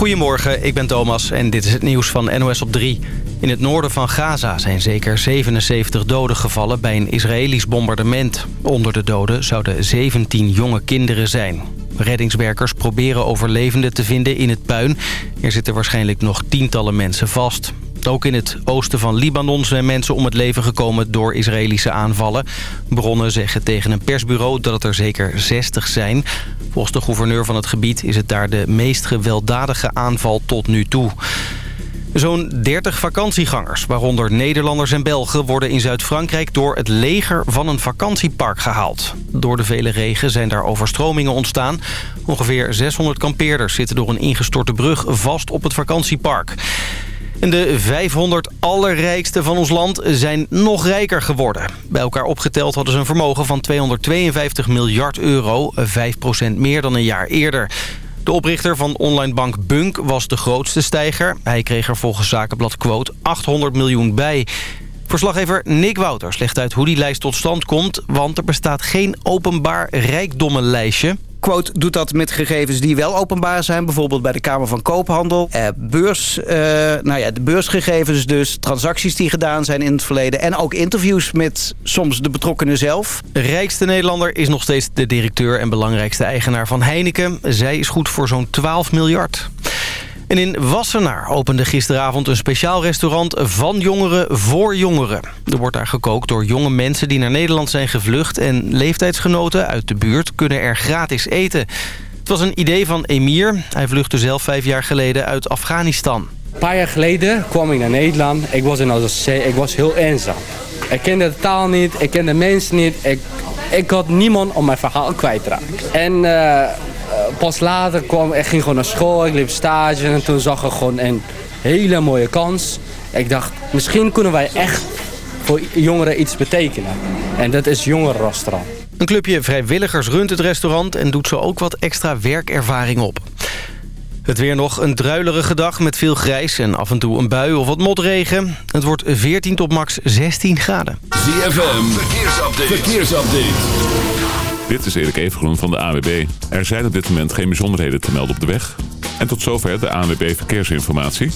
Goedemorgen, ik ben Thomas en dit is het nieuws van NOS op 3. In het noorden van Gaza zijn zeker 77 doden gevallen bij een Israëlisch bombardement. Onder de doden zouden 17 jonge kinderen zijn. Reddingswerkers proberen overlevenden te vinden in het puin. Er zitten waarschijnlijk nog tientallen mensen vast. Ook in het oosten van Libanon zijn mensen om het leven gekomen door Israëlische aanvallen. Bronnen zeggen tegen een persbureau dat het er zeker 60 zijn. Volgens de gouverneur van het gebied is het daar de meest gewelddadige aanval tot nu toe. Zo'n 30 vakantiegangers, waaronder Nederlanders en Belgen... worden in Zuid-Frankrijk door het leger van een vakantiepark gehaald. Door de vele regen zijn daar overstromingen ontstaan. Ongeveer 600 kampeerders zitten door een ingestorte brug vast op het vakantiepark. De 500 allerrijkste van ons land zijn nog rijker geworden. Bij elkaar opgeteld hadden ze een vermogen van 252 miljard euro, 5% meer dan een jaar eerder. De oprichter van online bank Bunk was de grootste stijger. Hij kreeg er volgens Zakenblad Quote 800 miljoen bij. Verslaggever Nick Wouters legt uit hoe die lijst tot stand komt... want er bestaat geen openbaar rijkdommenlijstje. Quote doet dat met gegevens die wel openbaar zijn. Bijvoorbeeld bij de Kamer van Koophandel. Eh, beurs, eh, nou ja, de beursgegevens dus. Transacties die gedaan zijn in het verleden. En ook interviews met soms de betrokkenen zelf. Rijkste Nederlander is nog steeds de directeur en belangrijkste eigenaar van Heineken. Zij is goed voor zo'n 12 miljard. En in Wassenaar opende gisteravond een speciaal restaurant van jongeren voor jongeren. Er wordt daar gekookt door jonge mensen die naar Nederland zijn gevlucht... en leeftijdsgenoten uit de buurt kunnen er gratis eten. Het was een idee van Emir. Hij vluchtte zelf vijf jaar geleden uit Afghanistan. Een paar jaar geleden kwam ik naar Nederland. Ik was, in ik was heel eenzaam. Ik kende de taal niet, ik kende de mensen niet. Ik, ik had niemand om mijn verhaal kwijt te raken. En... Uh, pas later kwam ik ging gewoon naar school, ik liep stage en toen zag ik gewoon een hele mooie kans. Ik dacht, misschien kunnen wij echt voor jongeren iets betekenen. En dat is jongerenrestaurant. Een clubje vrijwilligers runt het restaurant en doet zo ook wat extra werkervaring op. Het weer nog een druilerige dag met veel grijs en af en toe een bui of wat motregen. Het wordt 14 tot max 16 graden. ZFM, verkeersupdate. verkeersupdate. Dit is Erik Evengroen van de AWB. Er zijn op dit moment geen bijzonderheden te melden op de weg. En tot zover de ANWB Verkeersinformatie.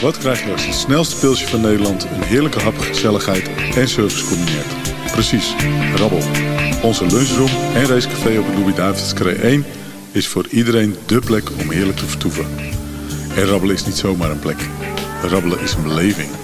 Wat krijg je als het snelste pilsje van Nederland... een heerlijke hap, gezelligheid en service combineert? Precies, rabbel. Onze lunchroom en racecafé op de Louis-David's 1... is voor iedereen dé plek om heerlijk te vertoeven. En rabbelen is niet zomaar een plek. Rabbelen is een beleving.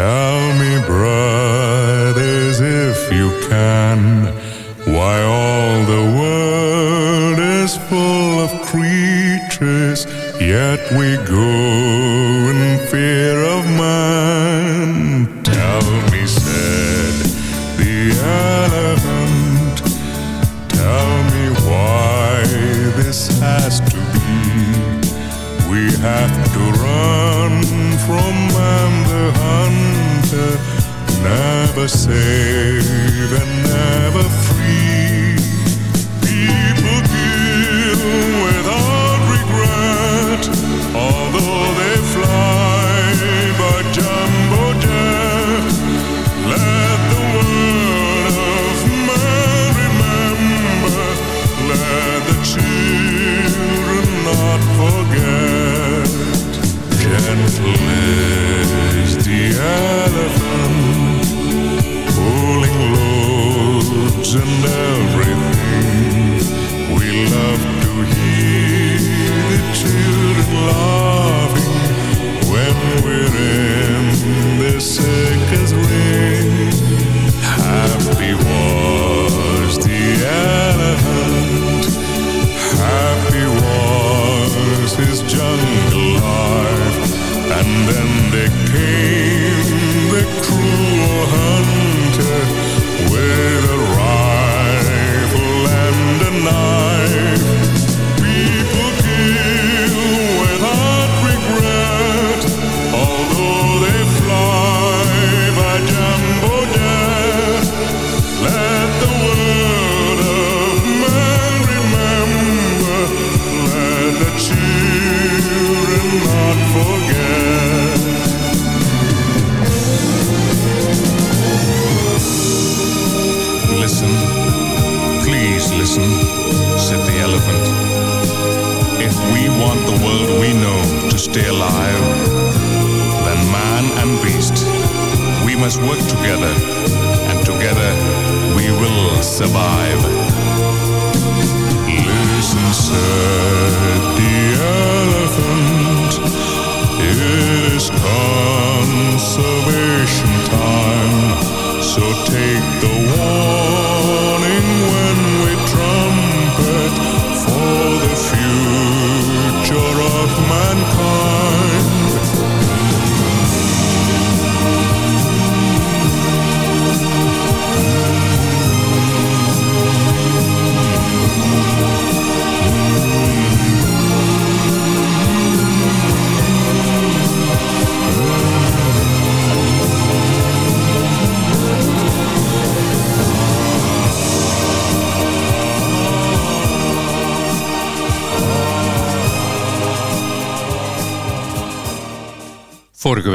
Tell me, brothers, if you can, why all the world is full of creatures, yet we go in fear of passer.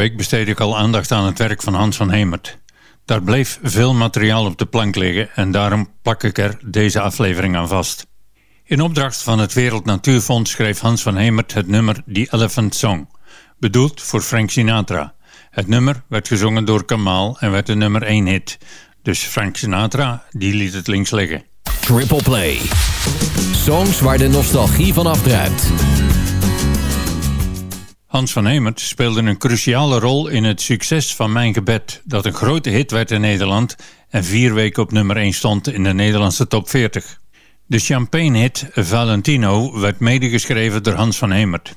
Week besteedde ik al aandacht aan het werk van Hans van Hemert. Daar bleef veel materiaal op de plank liggen en daarom plak ik er deze aflevering aan vast. In opdracht van het Wereld Natuurfonds schreef Hans van Hemert het nummer The Elephant Song, bedoeld voor Frank Sinatra. Het nummer werd gezongen door Kamal en werd de nummer 1 hit. Dus Frank Sinatra, die liet het links liggen. Triple Play. Songs waar de nostalgie van afdruipt. Hans van Hemert speelde een cruciale rol in het succes van Mijn Gebed, dat een grote hit werd in Nederland en vier weken op nummer 1 stond in de Nederlandse top 40. De champagne-hit Valentino werd medegeschreven door Hans van Hemert.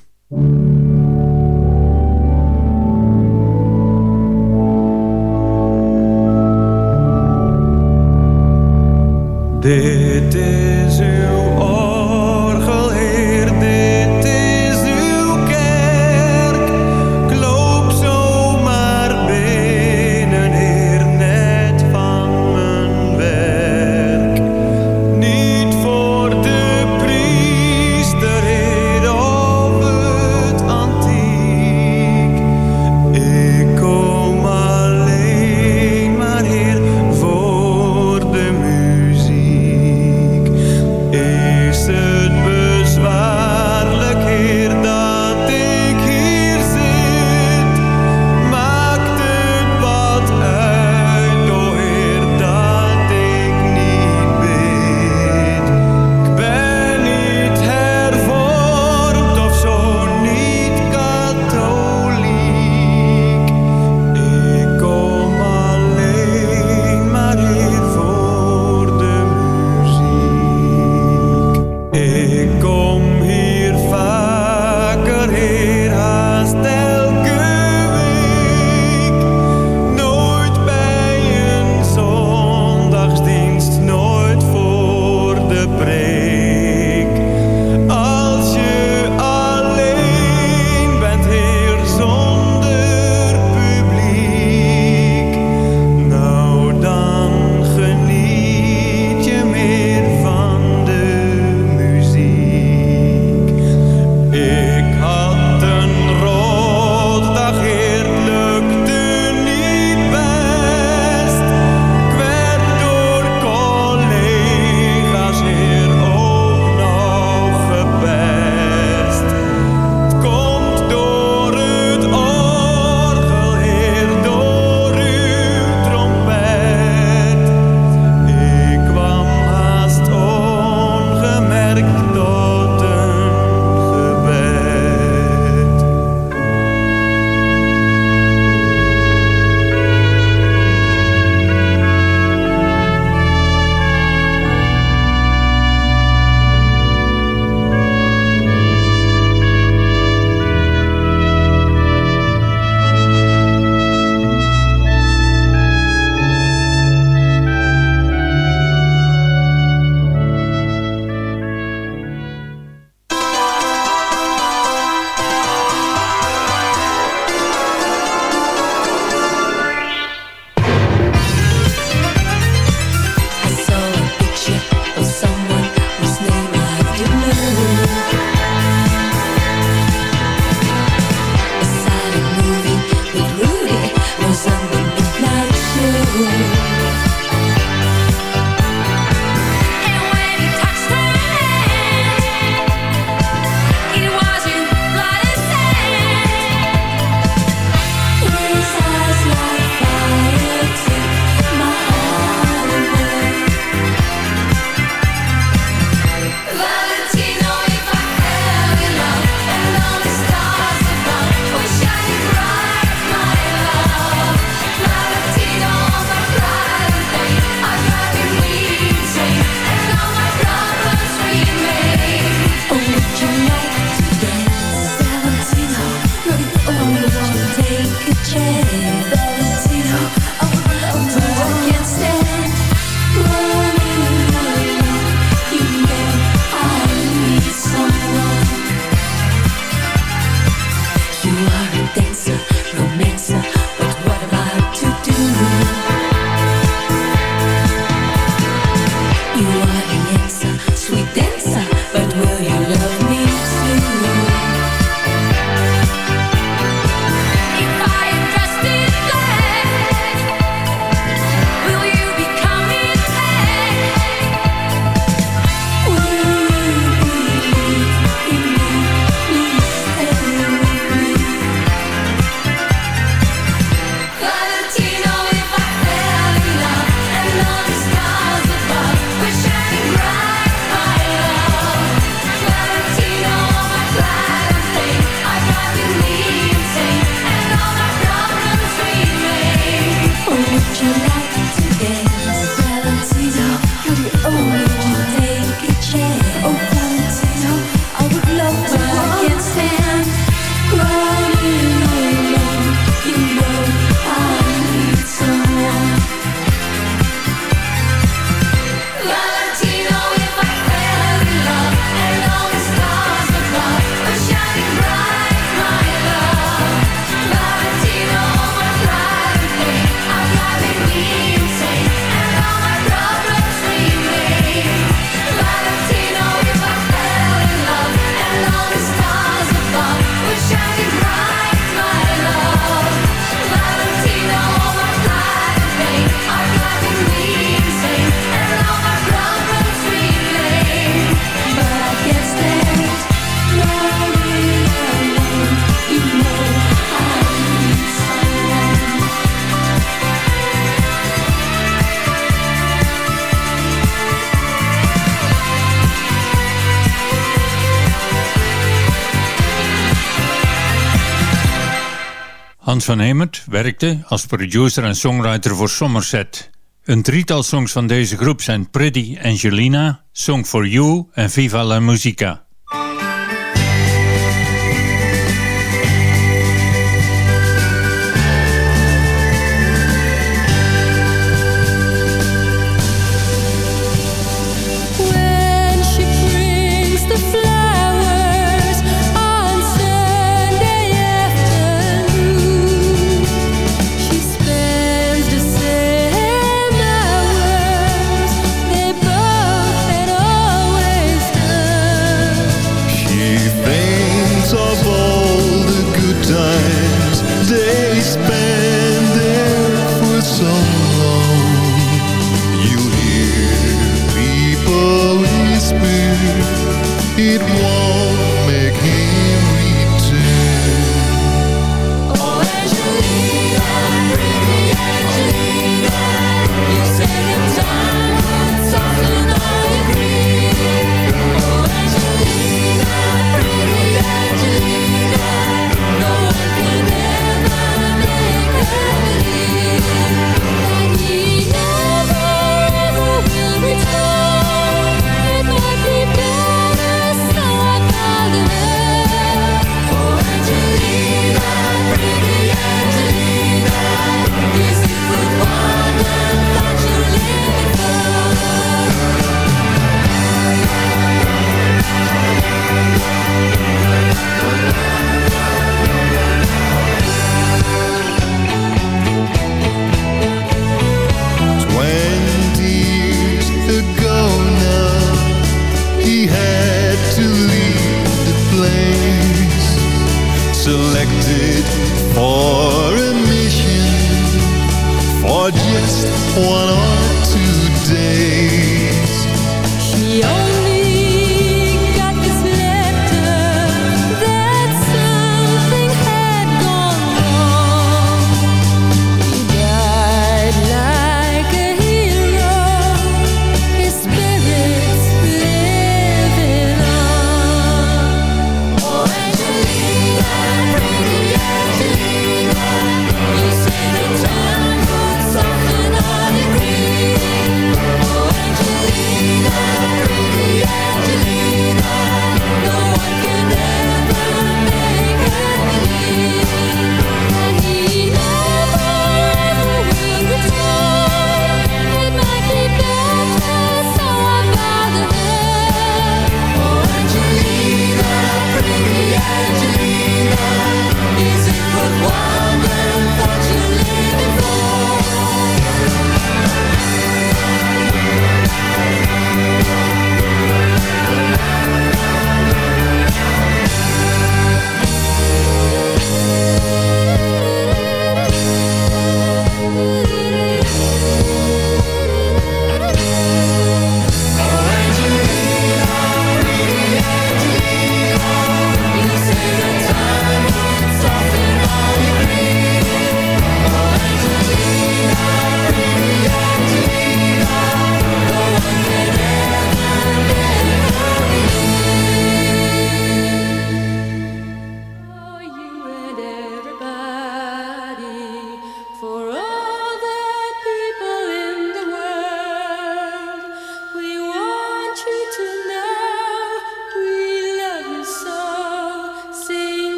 Hans van Hemert werkte als producer en songwriter voor Somerset. Een drietal songs van deze groep zijn Pretty Angelina, Song for You en Viva la Musica.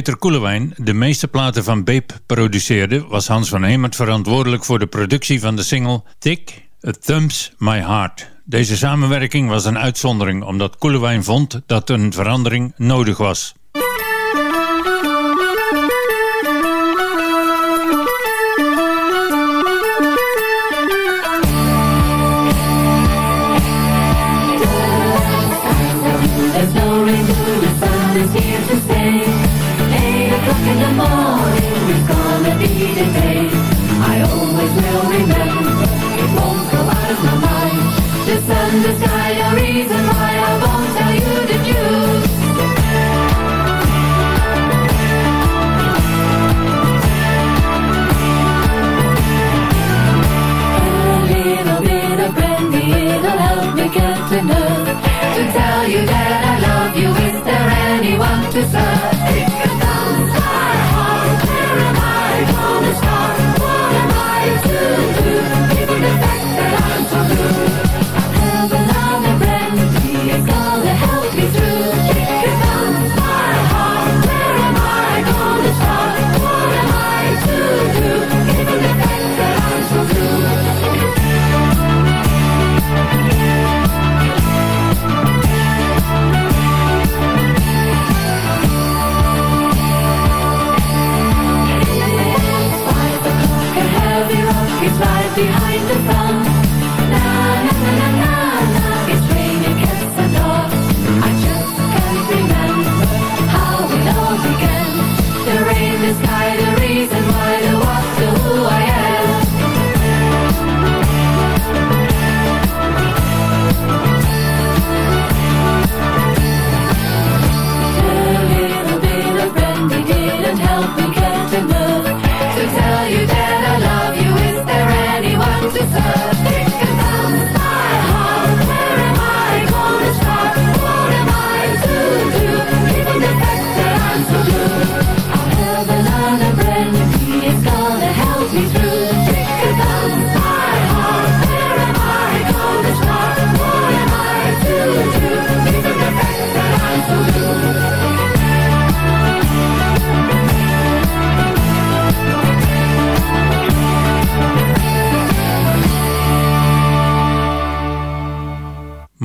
Peter Koelewijn de meeste platen van Beep produceerde, was Hans van Hemert verantwoordelijk voor de productie van de single Tick, A Thumbs My Heart. Deze samenwerking was een uitzondering omdat Koelewijn vond dat een verandering nodig was.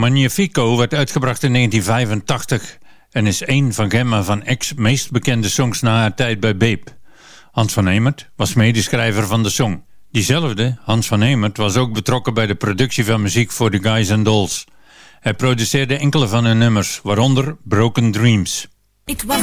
Magnifico werd uitgebracht in 1985 en is een van Gemma van Eck's meest bekende songs na haar tijd bij Beep. Hans van Hemert was medeschrijver van de song. Diezelfde, Hans van Hemert, was ook betrokken bij de productie van muziek voor The Guys and Dolls. Hij produceerde enkele van hun nummers, waaronder Broken Dreams. Was.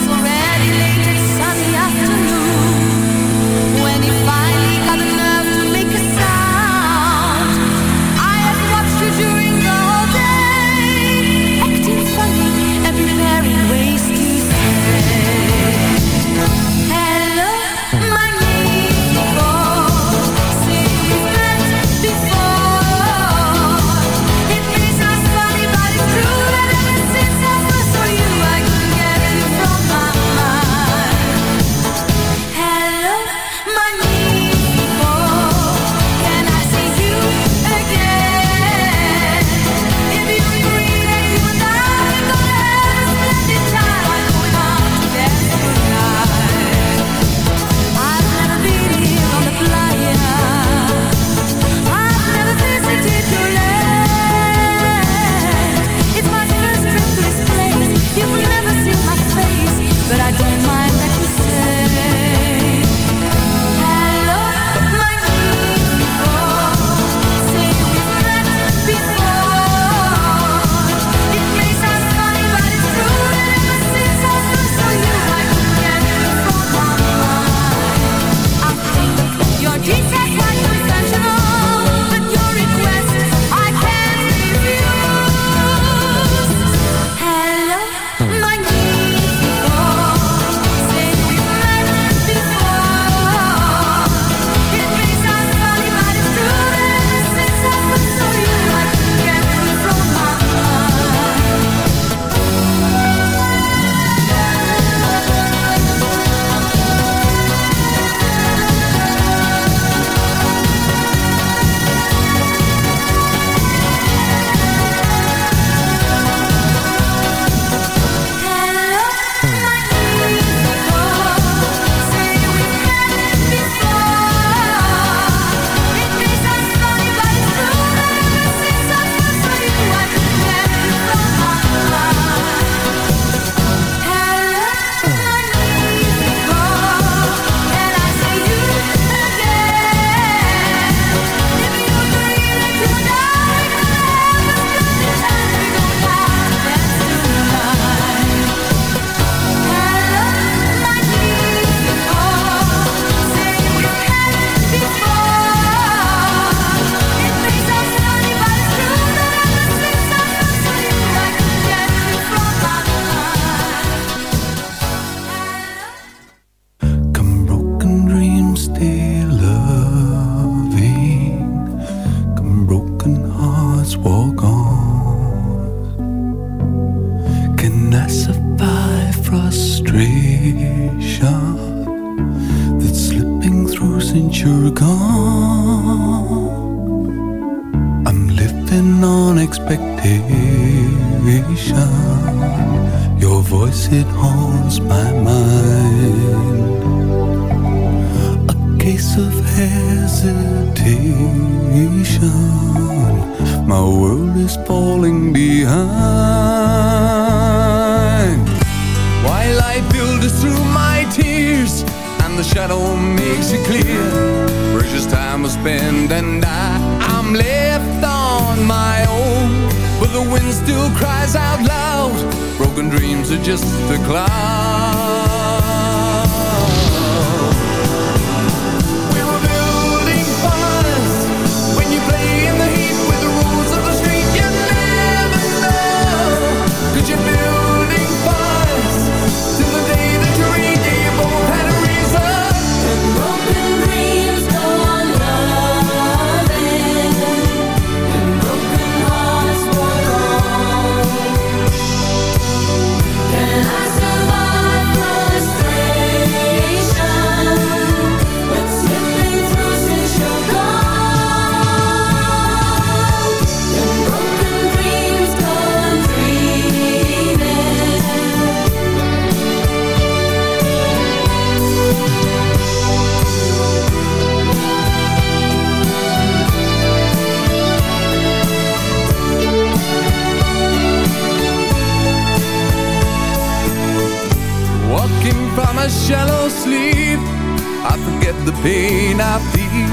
I forget the pain I feel.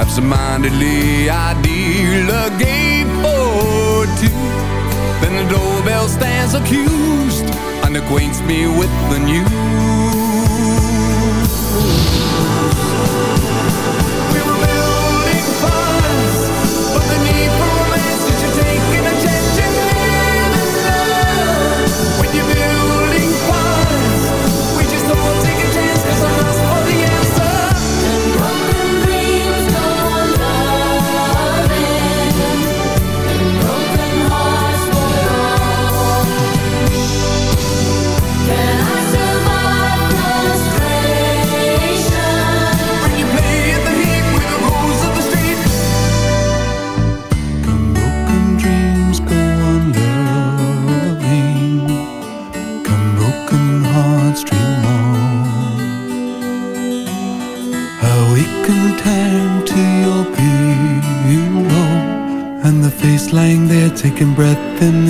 Absentmindedly I deal a game for two. Then the doorbell stands accused And acquaints me with the news. taking breath in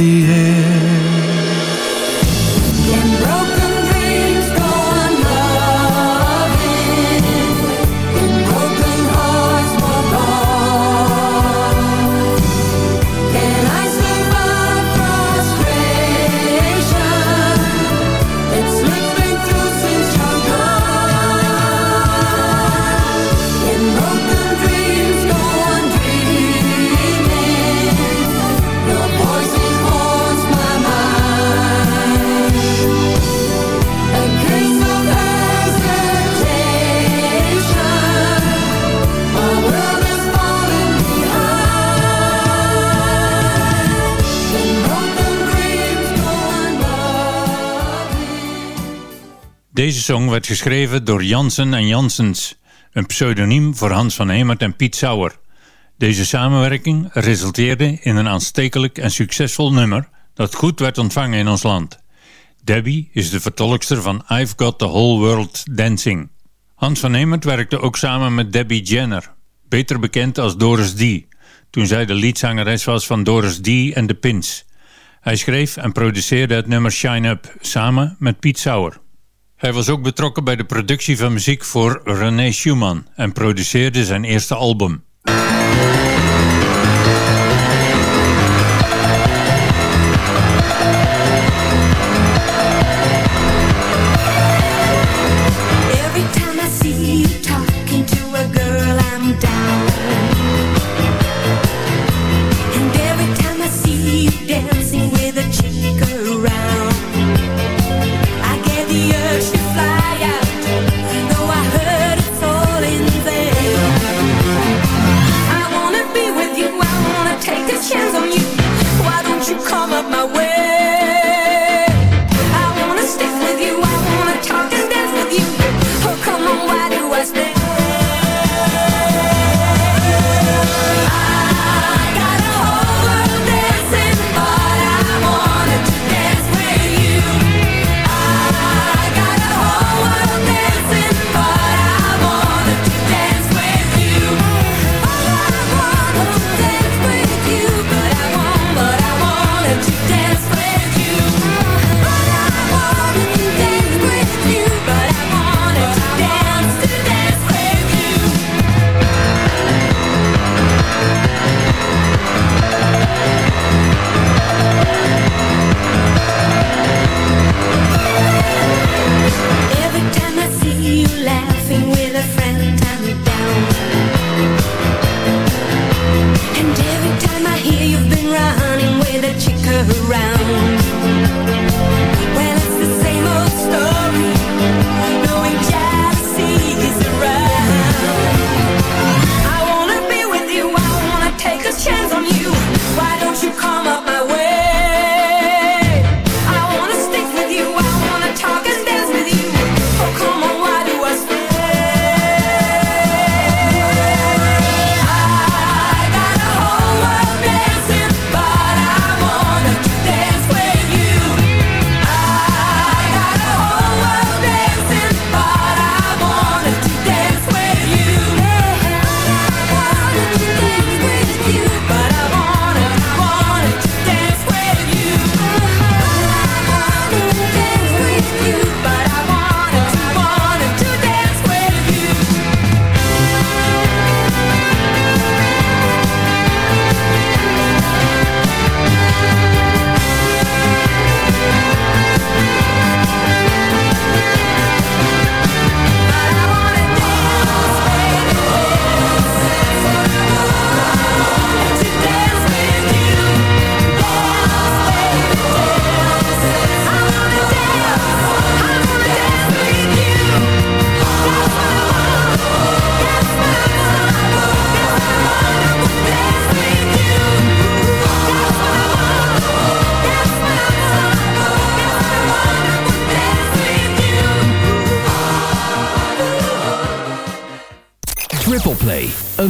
Deze song werd geschreven door Jansen en Jansens, een pseudoniem voor Hans van Hemert en Piet Sauer. Deze samenwerking resulteerde in een aanstekelijk en succesvol nummer dat goed werd ontvangen in ons land. Debbie is de vertolkster van I've Got the Whole World Dancing. Hans van Hemert werkte ook samen met Debbie Jenner, beter bekend als Doris D., toen zij de liedzangeres was van Doris D. en de Pins. Hij schreef en produceerde het nummer Shine Up samen met Piet Sauer. Hij was ook betrokken bij de productie van muziek voor René Schumann en produceerde zijn eerste album.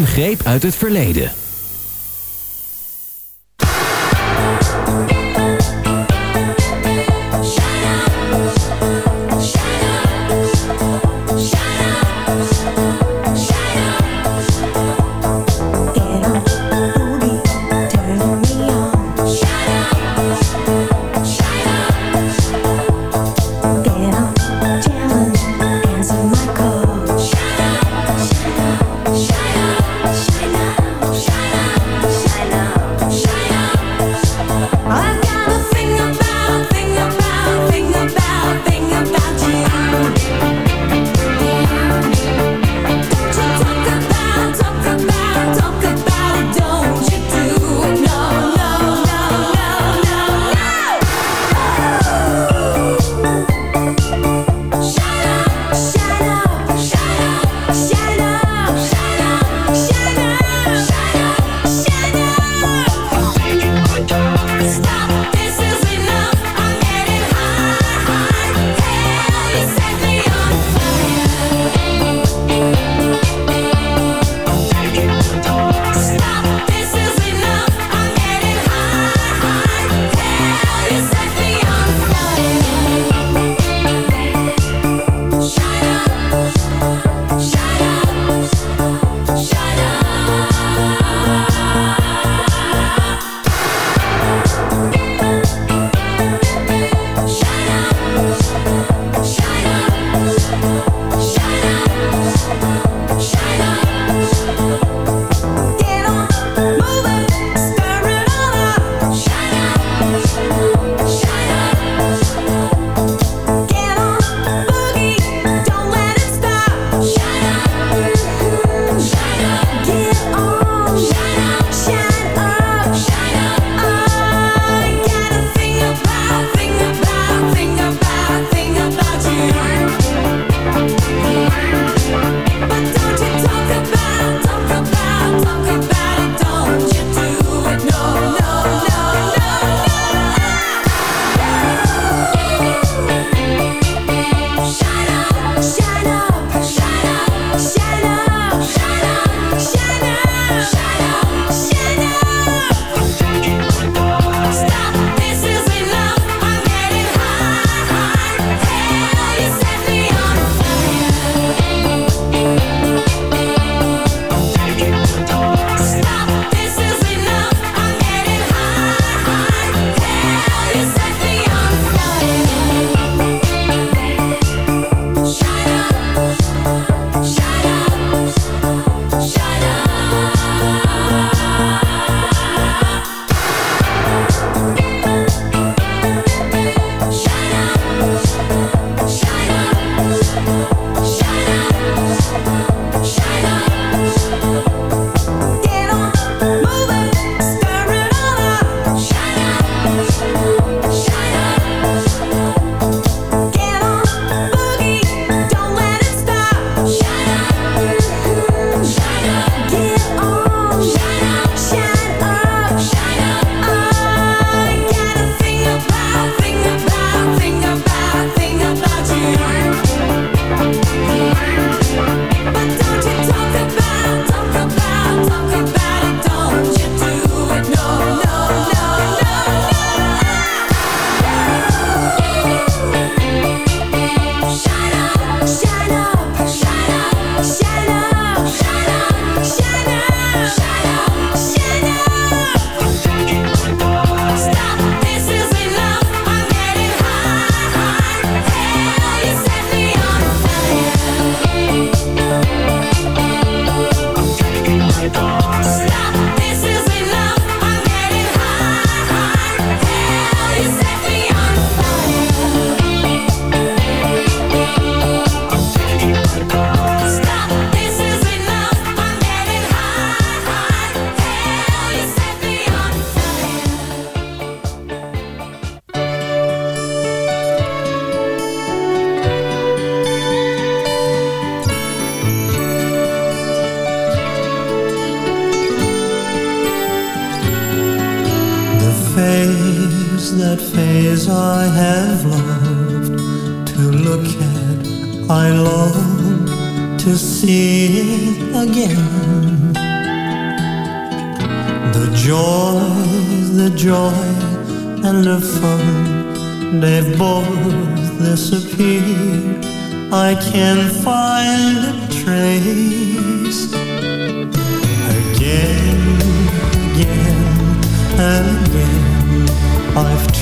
Greep uit het verleden.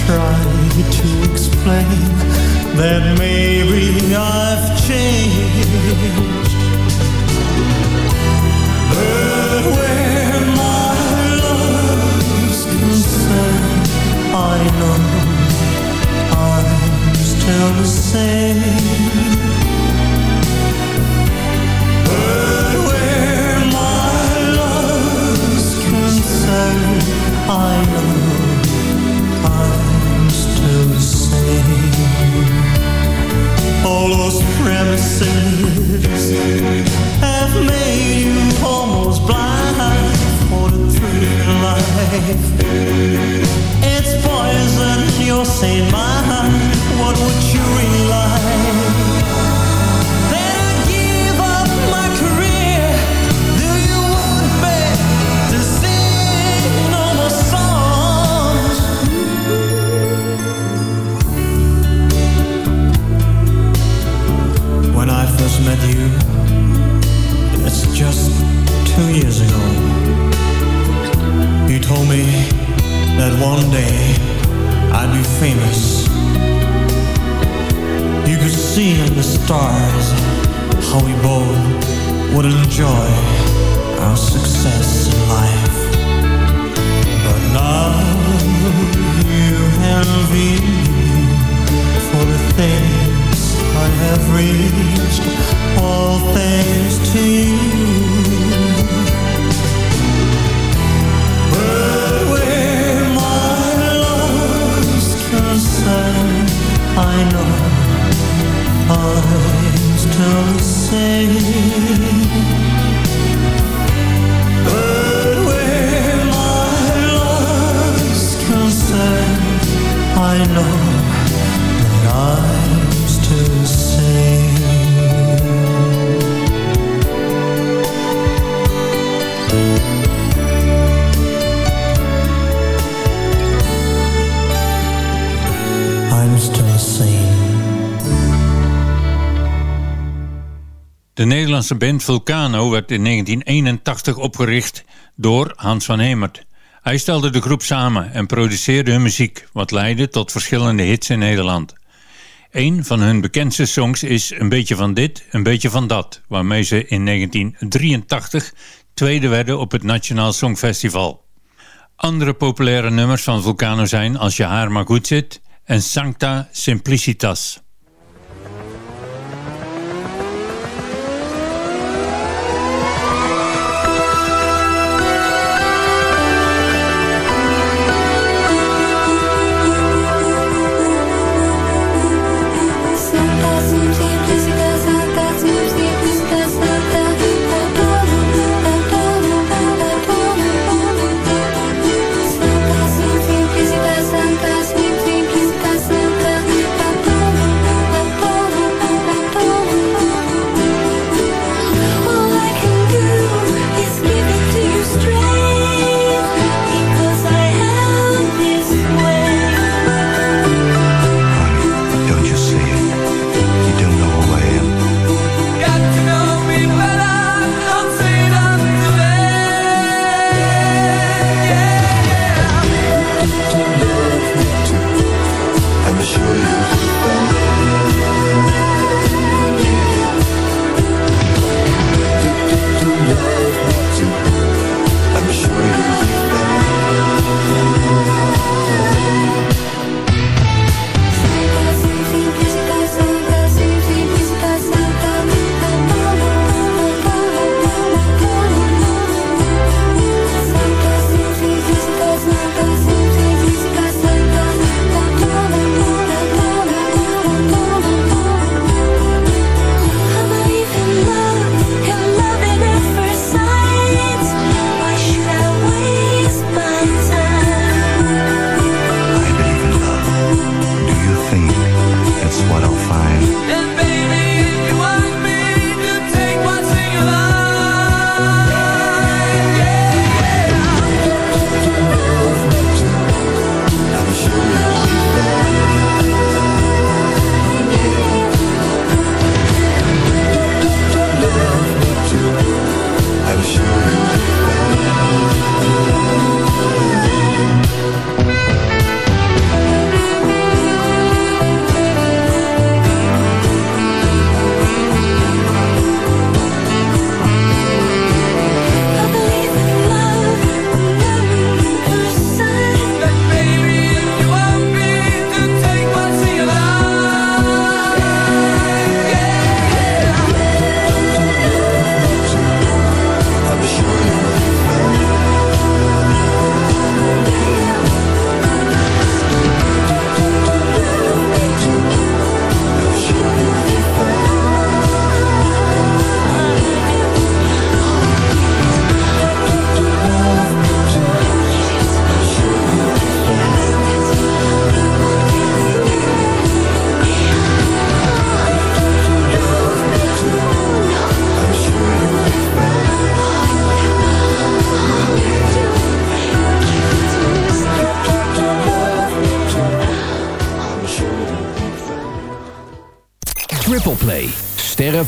Tried to explain that maybe I've changed. But where my love's concerned, I know I'm still the same. But where my love's concerned, I All those premises have made you almost blind for the thrill of life. It's poison, you're saying mine. What would you really two years ago. You told me that one day I'd be famous. You could see in the stars how we both would enjoy our success in life. But now you envy me for the things I have reached, all thanks to you. Know I'm still the same. Nederlandse band Vulcano werd in 1981 opgericht door Hans van Hemert. Hij stelde de groep samen en produceerde hun muziek, wat leidde tot verschillende hits in Nederland. Een van hun bekendste songs is Een beetje van dit, een beetje van dat, waarmee ze in 1983 tweede werden op het Nationaal Songfestival. Andere populaire nummers van Vulcano zijn Als je haar maar goed zit en Sancta Simplicitas.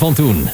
van toen.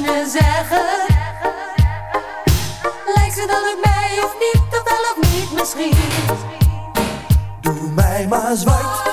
zeggen. Lijkt ze dan op mij of niet, of wel of niet misschien. Doe mij maar zwart.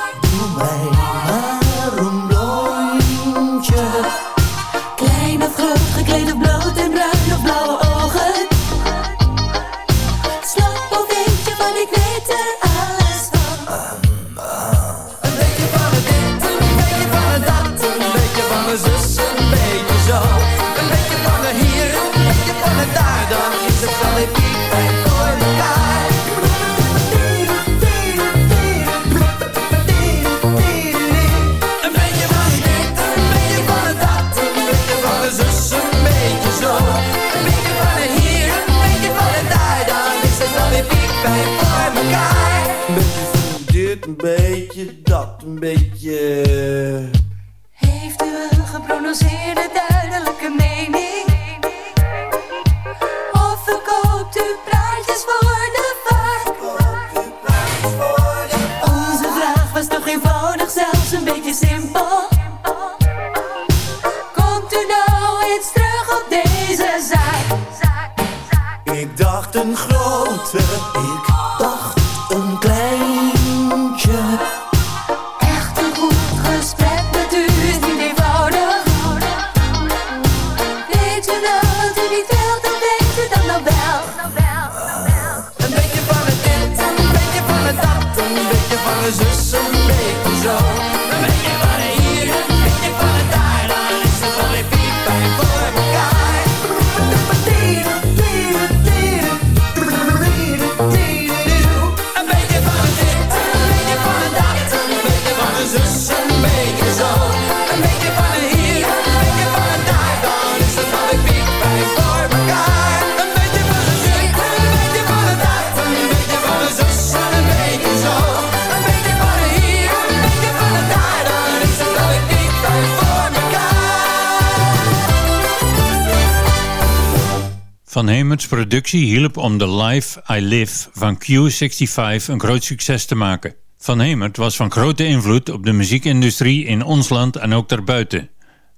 Productie hielp om de Life I Live van Q65 een groot succes te maken. Van Hemert was van grote invloed op de muziekindustrie in ons land en ook daarbuiten.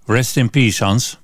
Rest in peace, Hans.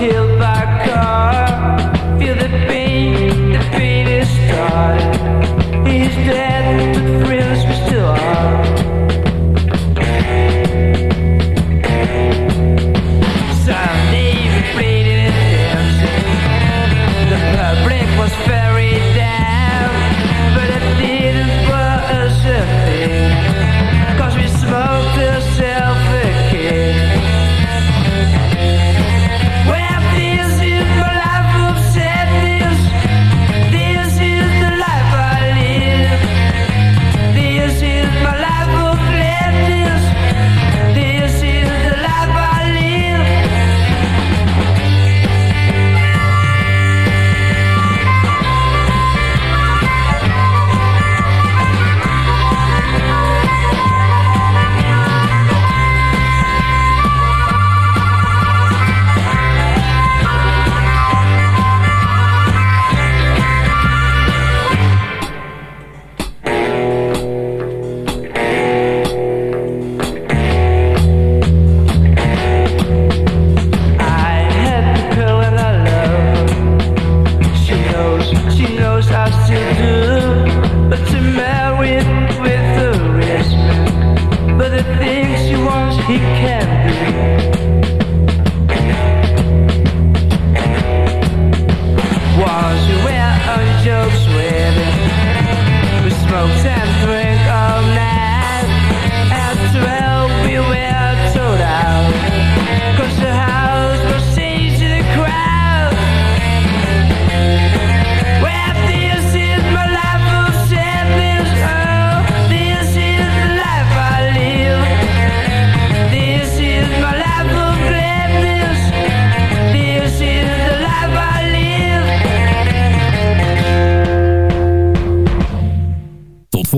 Kill.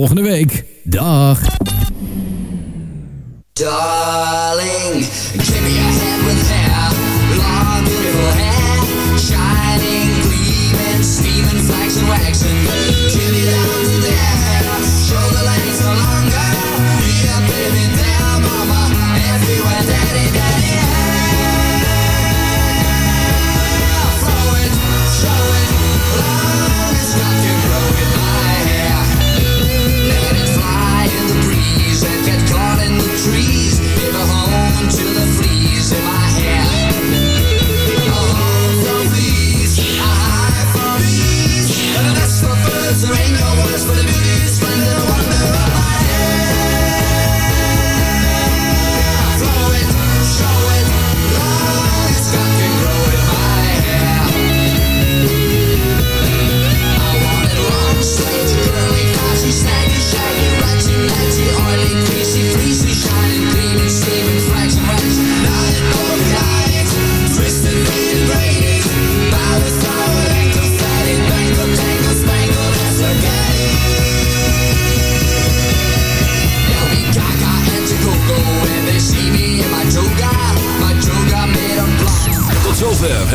volgende week. Dag. Darling, give me a hand with hair, long beautiful hair, shining, gleaming, steaming, flaxen, waxen. Give me that under there, the lights no longer. Be a baby there, mama, everywhere, daddy, daddy.